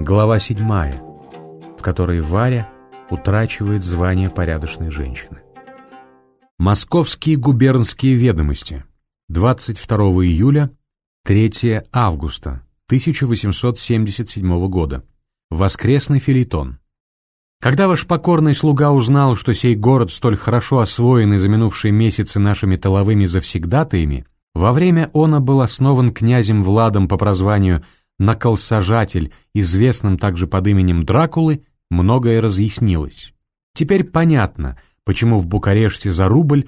Глава 7, в которой Варя утрачивает звание порядочной женщины. Московские губернские ведомости. 22 июля, 3 августа 1877 года. Воскресный филитон. Когда ваш покорный слуга узнал, что сей город столь хорошо освоенный за минувшие месяцы нашими тыловыми завсегдатаями, во время она был основан князем Владом по прозванию «наколсажатель», известным также под именем Дракулы, многое разъяснилось. Теперь понятно, почему в Букареште за рубль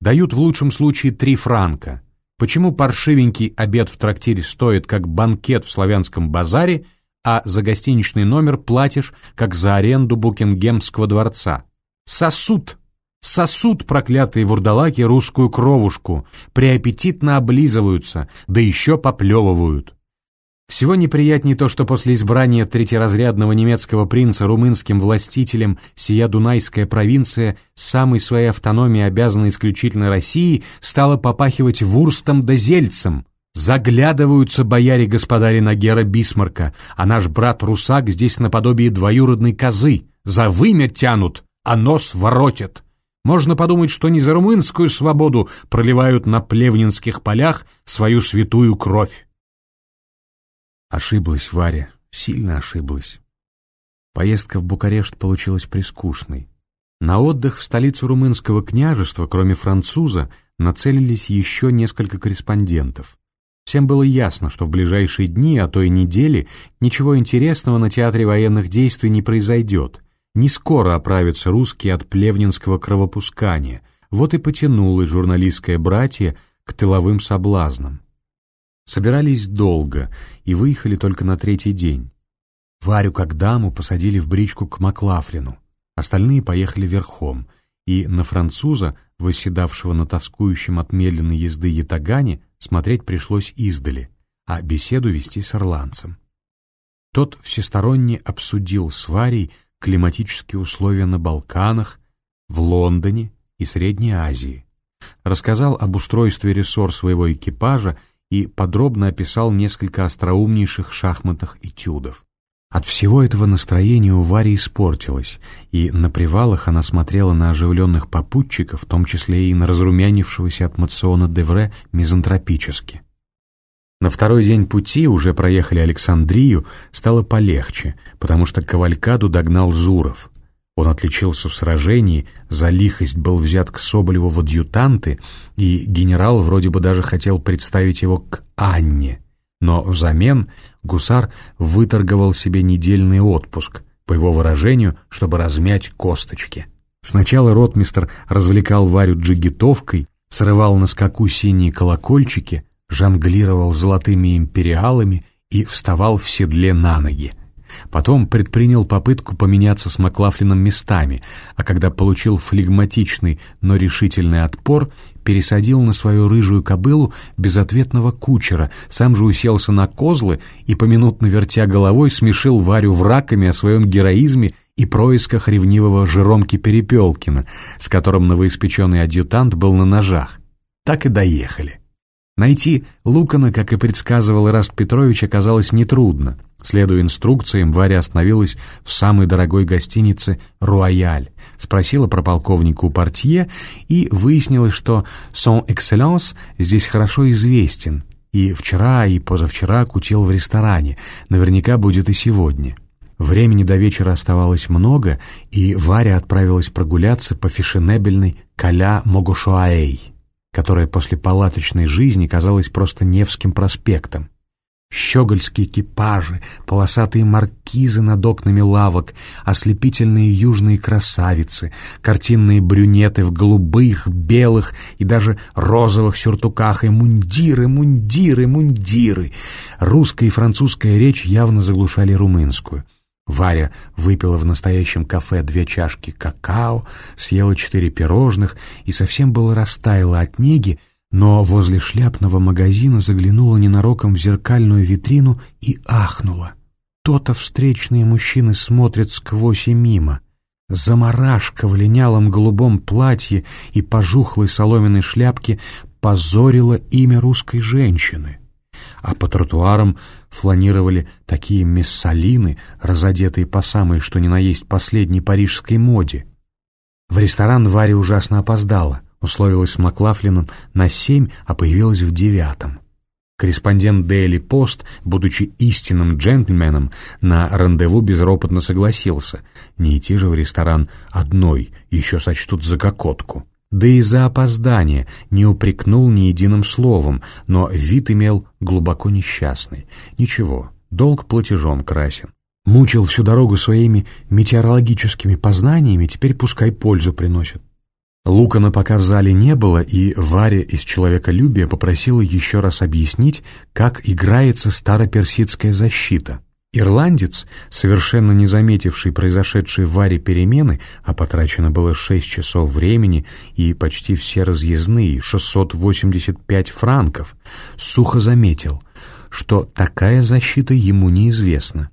дают в лучшем случае три франка, почему паршивенький обед в трактире стоит как банкет в славянском базаре – а за гостиничный номер платишь, как за аренду Букингемского дворца. Сосуд! Сосуд, проклятые вурдалаки, русскую кровушку, преаппетитно облизываются, да еще поплевывают. Всего неприятнее то, что после избрания третьеразрядного немецкого принца румынским властителем сия Дунайская провинция, самой своей автономией обязана исключительно России, стала попахивать вурстом да зельцем, Заглядываются бояре-господари на Гера Бисмарка, а наш брат Русак здесь наподобие двоюродной козы. За вымя тянут, а нос воротят. Можно подумать, что не за румынскую свободу проливают на плевнинских полях свою святую кровь. Ошиблась Варя, сильно ошиблась. Поездка в Букарешт получилась прискучной. На отдых в столицу румынского княжества, кроме француза, нацелились еще несколько корреспондентов. Всем было ясно, что в ближайшие дни, а то и недели, ничего интересного на театре военных действий не произойдет. Не скоро оправятся русские от плевнинского кровопускания. Вот и потянулось журналистское братье к тыловым соблазнам. Собирались долго и выехали только на третий день. Варю как даму посадили в бричку к Маклафлину. Остальные поехали верхом, и на француза, восседавшего на тоскующем от медленной езды ятагане, смотреть пришлось издали, а беседу вести с ирландцем. Тот всесторонне обсудил с Варей климатические условия на Балканах, в Лондоне и Средней Азии, рассказал об устройстве рессор своего экипажа и подробно описал несколько остроумнейших шахматных этюдов. От всего этого настроение у Вари испортилось, и на привалах она смотрела на оживленных попутчиков, в том числе и на разрумянившегося от Мациона Девре мизантропически. На второй день пути уже проехали Александрию, стало полегче, потому что Кавалькаду догнал Зуров. Он отличился в сражении, за лихость был взят к Соболеву в адъютанты, и генерал вроде бы даже хотел представить его к Анне. Но взамен гусар выторговал себе недельный отпуск, по его выражению, чтобы размять косточки. Сначала ротмистр развлекал Варю джигитовкой, срывал на скаку синие колокольчики, жонглировал золотыми империалами и вставал в седле на ноги. Потом предпринял попытку поменяться с Маклафлином местами, а когда получил флегматичный, но решительный отпор, пересадил на свою рыжую кобылу безответного кучера, сам же уселся на козлы и, поминутно вертя головой, смешил Варю враками о своем героизме и происках ревнивого Жеромки Перепелкина, с которым новоиспеченный адъютант был на ножах. Так и доехали. Найти Лукана, как и предсказывал Ираст Петрович, оказалось нетрудно. Следуя инструкциям, Варя остановилась в самой дорогой гостинице «Руаяль», спросила про полковника у портье и выяснилось, что «Сон Экселенс» здесь хорошо известен, и вчера, и позавчера кутил в ресторане, наверняка будет и сегодня. Времени до вечера оставалось много, и Варя отправилась прогуляться по фешенебельной Каля Могушуаэй которая после палаточной жизни казалась просто Невским проспектом. Щегольские экипажи, полосатые маркизы над окнами лавок, ослепительные южные красавицы, картинные брюнеты в голубых, белых и даже розовых сюртуках и мундиры, мундиры, мундиры. Русская и французская речь явно заглушали румынскую — Варя выпила в настоящем кафе две чашки какао, съела четыре пирожных и совсем было растаяла от неги, но возле шляпного магазина заглянула ненароком в зеркальную витрину и ахнула. То-то встречные мужчины смотрят сквозь и мимо. Замарашка в линялом голубом платье и пожухлой соломенной шляпке позорила имя русской женщины. а по тротуарам фланировали такие мессалины, разодетые по самой что ни на есть последней парижской моде. В ресторан Варя ужасно опоздала, условилась с Маклафлином на семь, а появилась в девятом. Корреспондент Daily Post, будучи истинным джентльменом, на рандеву безропотно согласился. Не идти же в ресторан одной, еще сочтут за кокотку. Да и за опоздание не упрекнул ни единым словом, но вид имел глубоко несчастный. Ничего, долг платежом красен. Мучил всю дорогу своими метеорологическими познаниями, теперь пускай пользу приносит. Лукана пока в зале не было, и Варя из человеколюбия попросила еще раз объяснить, как играется староперсидская защита. Ирландец, совершенно не заметивший произошедшие Варе перемены, а потрачено было 6 часов времени и почти все разъездные, 685 франков, сухо заметил, что такая защита ему неизвестна.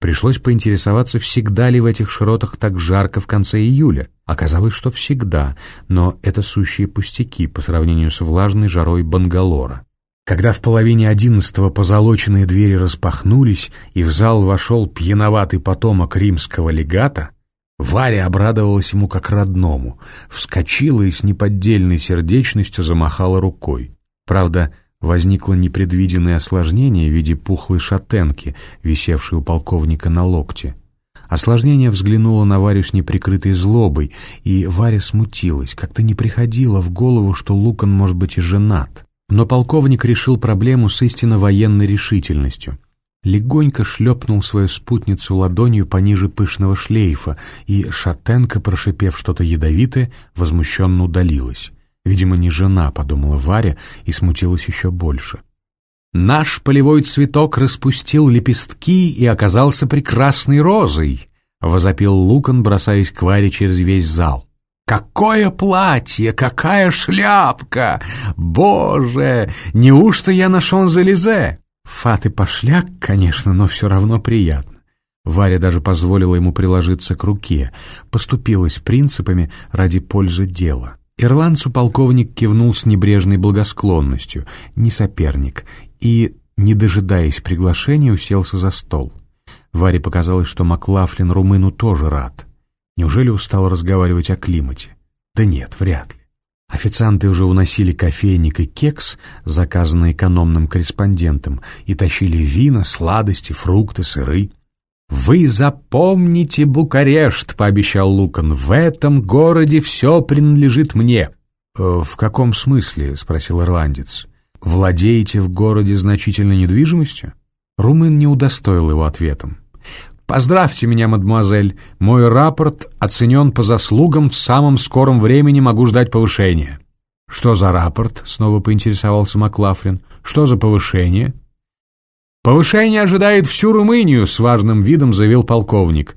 Пришлось поинтересоваться, всегда ли в этих широтах так жарко в конце июля. Оказалось, что всегда, но это сущие пустяки по сравнению с влажной жарой Бангалора. Когда в половине одиннадцатого позолоченные двери распахнулись, и в зал вошел пьяноватый потомок римского легата, Варя обрадовалась ему как родному, вскочила и с неподдельной сердечностью замахала рукой. Правда, возникло непредвиденное осложнение в виде пухлой шатенки, висевшей у полковника на локте. Осложнение взглянуло на Варю с неприкрытой злобой, и Варя смутилась, как-то не приходило в голову, что Лукан может быть и женат. Но полковник решил проблему с истинно военной решительностью. Легонько шлепнул свою спутницу ладонью пониже пышного шлейфа, и шатенка, прошипев что-то ядовитое, возмущенно удалилась. Видимо, не жена, подумала Варя и смутилась еще больше. Наш полевой цветок распустил лепестки и оказался прекрасной розой, возопил Лукан, бросаясь к Варе через весь зал. Какое платье, какая шляпка! Боже, неужто я на Шон-Залезе? Фаты пошляк, конечно, но все равно приятно. Варя даже позволила ему приложиться к руке, поступилась принципами ради пользы дела. Ирландцу полковник кивнул с небрежной благосклонностью, не соперник, и, не дожидаясь приглашения, уселся за стол. Варе показалось, что Маклафлин румыну тоже рад. Неужели устал разговаривать о климате? Да нет, вряд ли. Официанты уже уносили кофейник и кекс, заказанный экономным корреспондентом, и тащили вина, сладости, фрукты, сыры. «Вы запомните Букарешт», — пообещал Лукан. «В этом городе все принадлежит мне». «Э, «В каком смысле?» — спросил ирландец. «Владеете в городе значительной недвижимостью?» Румын не удостоил его ответом. «Поздравьте меня, мадемуазель. Мой рапорт оценен по заслугам, в самом скором времени могу ждать повышения». «Что за рапорт?» — снова поинтересовался Маклафлин. «Что за повышение?» «Повышение ожидает всю Румынию», — с важным видом заявил полковник.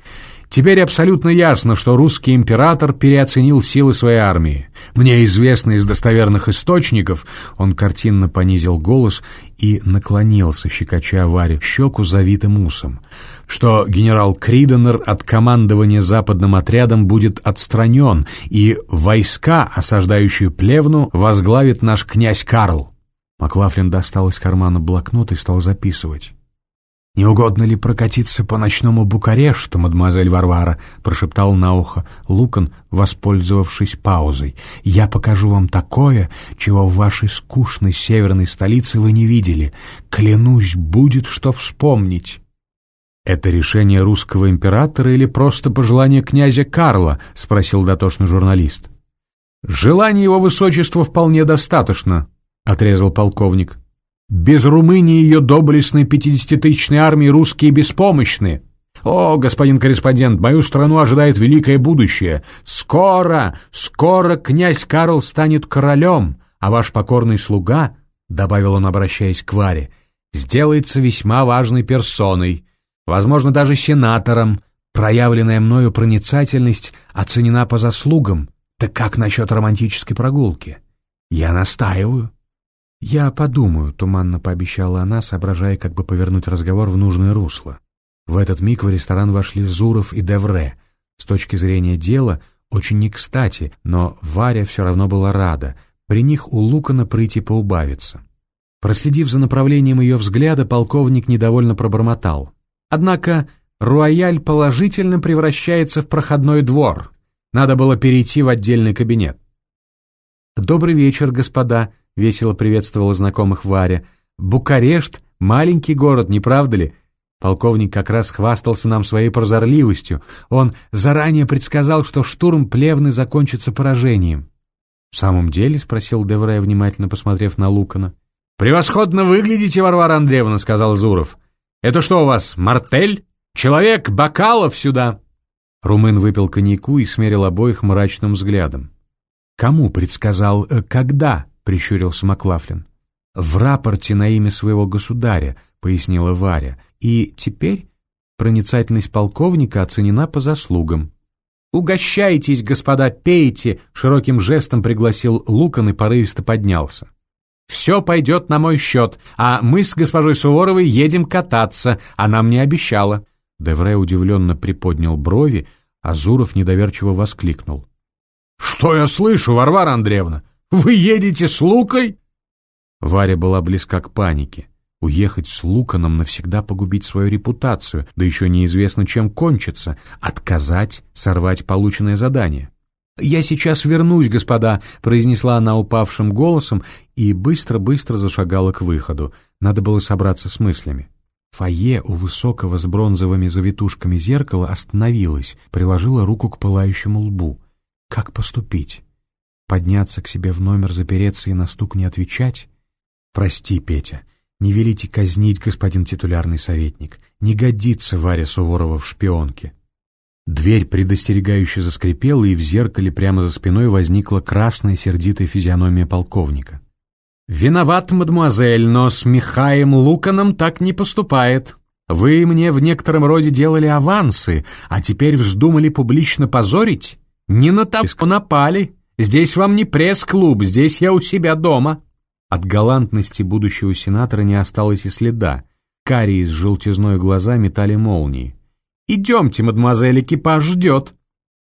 «Теперь абсолютно ясно, что русский император переоценил силы своей армии. Мне известно из достоверных источников...» Он картинно понизил голос и наклонился, щекоча Варе щеку завитым усом, что генерал Криденер от командования западным отрядом будет отстранен, и войска, осаждающие Плевну, возглавит наш князь Карл. Маклафлин достал из кармана блокнот и стал записывать. «Не угодно ли прокатиться по ночному Букарешту, мадемуазель Варвара?» — прошептал на ухо Лукан, воспользовавшись паузой. «Я покажу вам такое, чего в вашей скучной северной столице вы не видели. Клянусь, будет что вспомнить». «Это решение русского императора или просто пожелание князя Карла?» — спросил дотошный журналист. «Желание его высочества вполне достаточно», — отрезал полковник. «Без Румынии ее доблестной пятидесятитысячной армии русские беспомощны. О, господин корреспондент, мою страну ожидает великое будущее. Скоро, скоро князь Карл станет королем, а ваш покорный слуга, — добавил он, обращаясь к Варе, — сделается весьма важной персоной, возможно, даже сенатором. Проявленная мною проницательность оценена по заслугам. Так как насчет романтической прогулки? Я настаиваю». «Я подумаю», — туманно пообещала она, соображая, как бы повернуть разговор в нужное русло. В этот миг в ресторан вошли Зуров и Девре. С точки зрения дела, очень не кстати, но Варя все равно была рада. При них у Лукана прийти поубавиться. Проследив за направлением ее взгляда, полковник недовольно пробормотал. Однако Руаяль положительно превращается в проходной двор. Надо было перейти в отдельный кабинет. «Добрый вечер, господа», — весело приветствовала знакомых Варя. «Букарешт — маленький город, не правда ли? Полковник как раз хвастался нам своей прозорливостью. Он заранее предсказал, что штурм Плевны закончится поражением. «В самом деле?» — спросил Девре, внимательно посмотрев на Лукана. «Превосходно выглядите, Варвара Андреевна», — сказал Зуров. «Это что у вас, мартель? Человек, бокалов сюда!» Румын выпил коньяку и смерил обоих мрачным взглядом. «Кому предсказал, э, когда?» — прищурился Маклафлин. «В рапорте на имя своего государя», — пояснила Варя, «и теперь проницательность полковника оценена по заслугам». «Угощайтесь, господа, пейте!» — широким жестом пригласил Лукан и порывисто поднялся. «Все пойдет на мой счет, а мы с госпожой Суворовой едем кататься, она мне обещала». Девре удивленно приподнял брови, а Зуров недоверчиво воскликнул. «Что я слышу, Варвара Андреевна? Вы едете с Лукой?» Варя была близка к панике. Уехать с Луканом навсегда погубить свою репутацию, да еще неизвестно, чем кончится, отказать, сорвать полученное задание. «Я сейчас вернусь, господа», — произнесла она упавшим голосом и быстро-быстро зашагала к выходу. Надо было собраться с мыслями. Фойе у высокого с бронзовыми завитушками зеркала остановилась, приложила руку к пылающему лбу. Как поступить? Подняться к себе в номер, запереться и на стук не отвечать? «Прости, Петя, не велите казнить, господин титулярный советник. Не годится Варя Суворова в шпионке». Дверь предостерегающе заскрипела, и в зеркале прямо за спиной возникла красная сердитая физиономия полковника. «Виноват, мадемуазель, но с Михаем Луканом так не поступает. Вы мне в некотором роде делали авансы, а теперь вздумали публично позорить? Не на того напали. Здесь вам не пресс-клуб, здесь я у себя дома». От галантности будущего сенатора не осталось и следа. Карие с желтизной глаза метали молнии. «Идемте, мадемуазель, экипаж ждет!»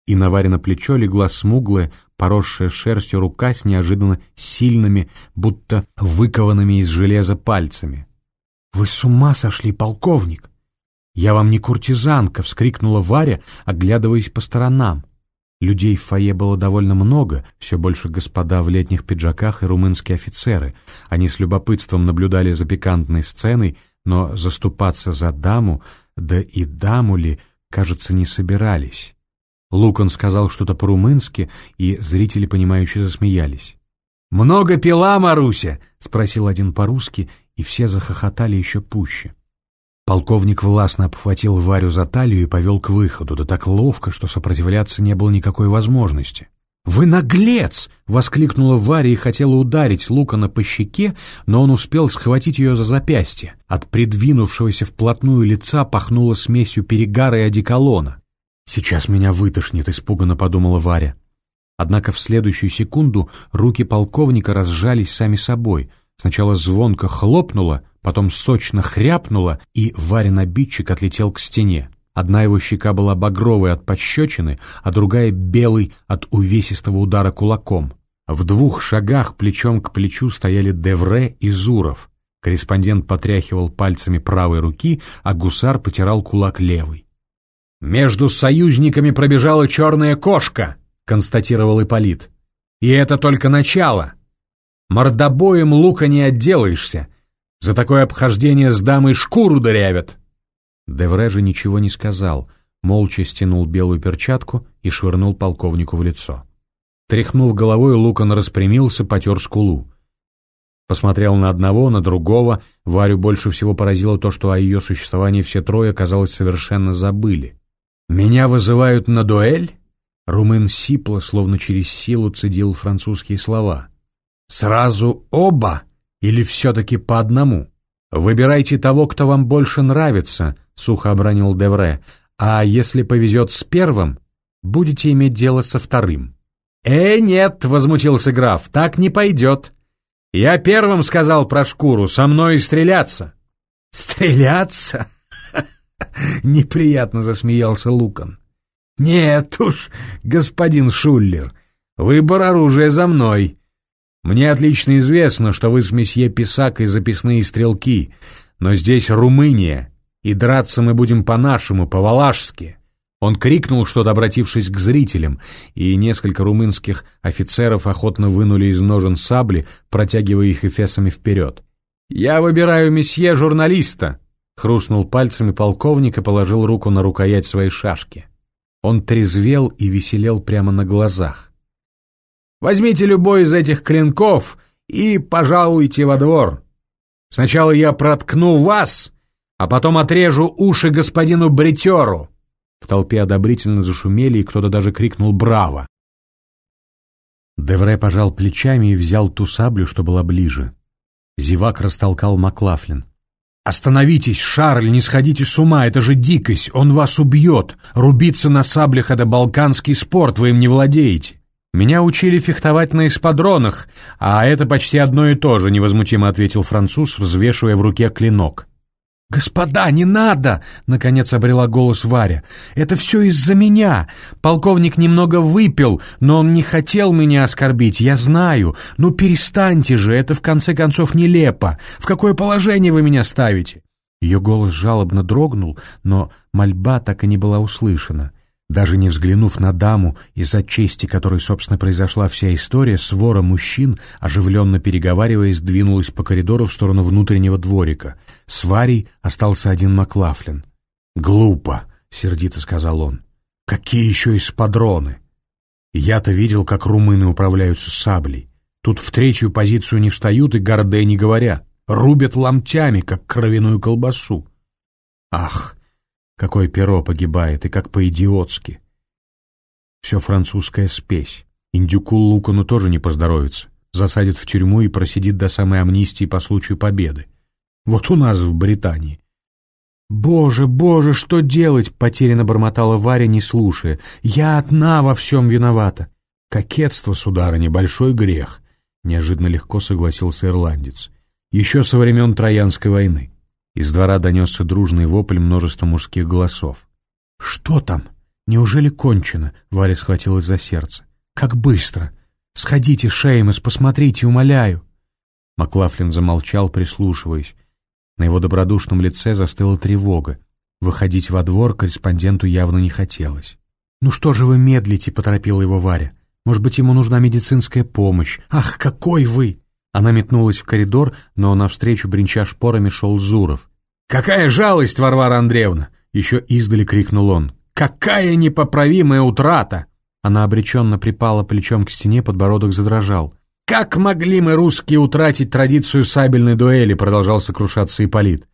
И на Варино плечо легла смуглая, поросшая шерстью рука с неожиданно сильными, будто выкованными из железа пальцами. «Вы с ума сошли, полковник!» «Я вам не куртизанка!» — вскрикнула Варя, оглядываясь по сторонам. Людей в фойе было довольно много, все больше господа в летних пиджаках и румынские офицеры. Они с любопытством наблюдали за пикантной сценой, но заступаться за даму, да и даму ли, кажется, не собирались. Лукан сказал что-то по-румынски, и зрители, понимающие, засмеялись. «Много пила, Маруся?» — спросил один по-русски, и все захохотали еще пуще. Полковник властно обхватил Варю за талию и повел к выходу, да так ловко, что сопротивляться не было никакой возможности. «Вы наглец!» — воскликнула Варя и хотела ударить Лукана по щеке, но он успел схватить ее за запястье. От придвинувшегося вплотную лица пахнуло смесью перегара и одеколона. «Сейчас меня вытошнит», — испуганно подумала Варя. Однако в следующую секунду руки полковника разжались сами собой. Сначала звонко хлопнуло, потом сочно хряпнуло, и Варин обидчик отлетел к стене. Одна его щека была багровой от пощечины, а другая — белой от увесистого удара кулаком. В двух шагах плечом к плечу стояли Девре и Зуров. Корреспондент потряхивал пальцами правой руки, а гусар потирал кулак левой. «Между союзниками пробежала черная кошка», — констатировал Ипполит. «И это только начало. Мордобоем лука не отделаешься, за такое обхождение с дамой шкуру дырявят. Девре же ничего не сказал, молча стянул белую перчатку и швырнул полковнику в лицо. Тряхнув головой, Лукан распрямился, потер скулу. Посмотрел на одного, на другого. Варю больше всего поразило то, что о ее существовании все трое, казалось, совершенно забыли. «Меня вызывают на дуэль?» Румын сипло, словно через силу цедил французские слова. «Сразу оба?» Или все-таки по одному? Выбирайте того, кто вам больше нравится, сухо обронил Девре. А если повезет с первым, будете иметь дело со вторым. «Э, нет!» — возмутился граф. «Так не пойдет. Я первым сказал про шкуру, со мной стреляться». «Стреляться?» — неприятно засмеялся Лукан. «Нет уж, господин Шуллер, выбор оружия за мной. Мне отлично известно, что вы с месье Писак и записные стрелки, но здесь Румыния, и драться мы будем по-нашему, по-валашски». Он крикнул что-то, обратившись к зрителям, и несколько румынских офицеров охотно вынули из ножен сабли, протягивая их эфесами вперед. «Я выбираю месье журналиста», — хрустнул пальцами полковник и положил руку на рукоять своей шашки. Он трезвел и веселел прямо на глазах. «Возьмите любой из этих клинков и пожалуйте во двор. Сначала я проткну вас, а потом отрежу уши господину бритеру». В толпе одобрительно зашумели, и кто-то даже крикнул «Браво!». Девре пожал плечами и взял ту саблю, что была ближе. Зевак растолкал Маклафлин. «Остановитесь, Шарль, не сходите с ума, это же дикость, он вас убьет. Рубиться на саблях — это балканский спорт, вы им не владеете». «Меня учили фехтовать на эспадронах, а это почти одно и то же», — невозмутимо ответил француз, взвешивая в руке клинок. «Господа, не надо!» — наконец обрела голос Варя. «Это все из-за меня. Полковник немного выпил, но он не хотел меня оскорбить, я знаю. Ну перестаньте же, это в конце концов нелепо. В какое положение вы меня ставите?» Ее голос жалобно дрогнул, но мольба так и не была услышана. Даже не взглянув на даму, из-за чести которой, собственно, произошла вся история, свора мужчин, оживленно переговариваясь, двинулась по коридору в сторону внутреннего дворика. С Варей остался один Маклафлин. «Глупо», — сердито сказал он. «Какие еще эспадроны? Я-то видел, как румыны управляются саблей. Тут в третью позицию не встают и горде не говорят. Рубят ломтями, как кровяную колбасу. Ах, Какое перо погибает, и как по-идиотски. Все французская спесь. Индюку Лукану тоже не поздоровится. Засадит в тюрьму и просидит до самой амнистии по случаю победы. Вот у нас в Британии. «Боже, боже, что делать?» — потерянно бормотала Варя, не слушая. «Я одна во всем виновата». «Кокетство, сударыня, большой грех», — неожиданно легко согласился ирландец. «Еще со времен Троянской войны». Из двора донесся дружный вопль множества мужских голосов. «Что там? Неужели кончено?» — Варя схватилась за сердце. «Как быстро! Сходите, Шеймас, посмотрите, умоляю!» Маклафлин замолчал, прислушиваясь. На его добродушном лице застыла тревога. Выходить во двор корреспонденту явно не хотелось. «Ну что же вы медлите?» — поторопила его Варя. «Может быть, ему нужна медицинская помощь? Ах, какой вы!» Она метнулась в коридор, но навстречу бренча шпорами шел Зуров. «Какая жалость, Варвара Андреевна!» — еще издали крикнул он. «Какая непоправимая утрата!» Она обреченно припала плечом к стене, подбородок задрожал. «Как могли мы, русские, утратить традицию сабельной дуэли?» — продолжал сокрушаться Ипполит.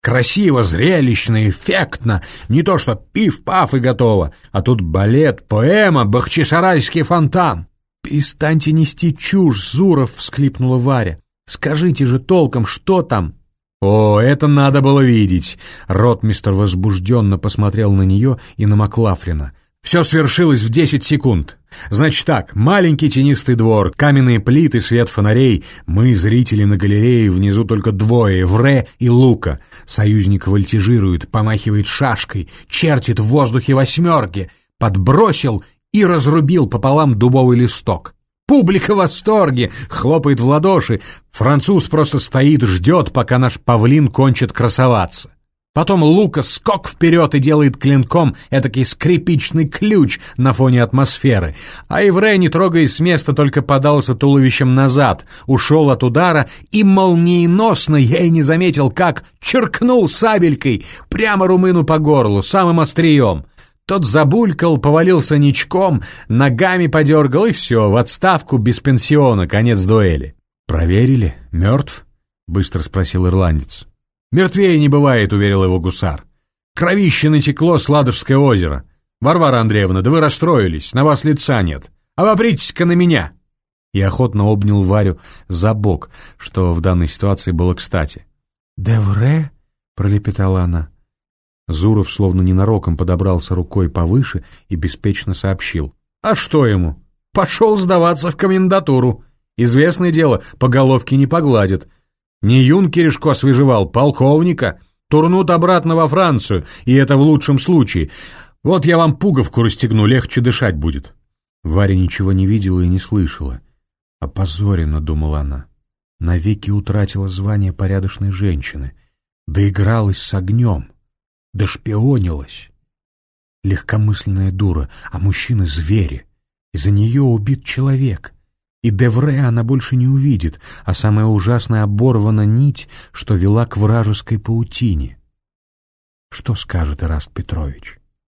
«Красиво, зрелищно, эффектно, не то что пиф-паф и готово, а тут балет, поэма, бахчисарайский фонтан!» «Перестаньте нести чушь, Зуров!» — всклипнула Варя. «Скажите же толком, что там?» «О, это надо было видеть!» Ротмистер возбужденно посмотрел на нее и на Маклафрина. «Все свершилось в десять секунд. Значит так, маленький тенистый двор, каменные плиты, свет фонарей. Мы, зрители на галерее, внизу только двое, Вре и Лука. Союзник вольтижирует, помахивает шашкой, чертит в воздухе восьмерки. Подбросил и разрубил пополам дубовый листок. Публика в восторге, хлопает в ладоши. Француз просто стоит, ждет, пока наш павлин кончит красоваться. Потом Лука скок вперед и делает клинком этакий скрипичный ключ на фоне атмосферы. А Ивре, не трогаясь с места, только подался туловищем назад, ушел от удара и молниеносно, я и не заметил, как черкнул сабелькой прямо румыну по горлу, самым острием. Тот забулькал, повалился ничком, ногами подергал, и все, в отставку без пенсиона, конец дуэли. «Проверили? Мертв?» — быстро спросил ирландец. «Мертвее не бывает», — уверил его гусар. «Кровище натекло с Ладожское озеро. Варвара Андреевна, да вы расстроились, на вас лица нет. Обопритесь-ка на меня!» И охотно обнял Варю за бок, что в данной ситуации было кстати. «Девре?» — пролепетала она. Зуров словно ненароком подобрался рукой повыше и беспечно сообщил. «А что ему? Пошел сдаваться в комендатуру. Известное дело, по головке не погладят. Не юнкеришко свежевал, полковника. Турнут обратно во Францию, и это в лучшем случае. Вот я вам пуговку расстегну, легче дышать будет». Варя ничего не видела и не слышала. Опозоренно, думала она, навеки утратила звание порядочной женщины, доигралась с огнем, дошпионилась. Легкомысленная дура, а мужчины — звери. Из-за нее убит человек. И Девре она больше не увидит, а самая ужасная оборвана нить, что вела к вражеской паутине. Что скажет Ираст Петрович?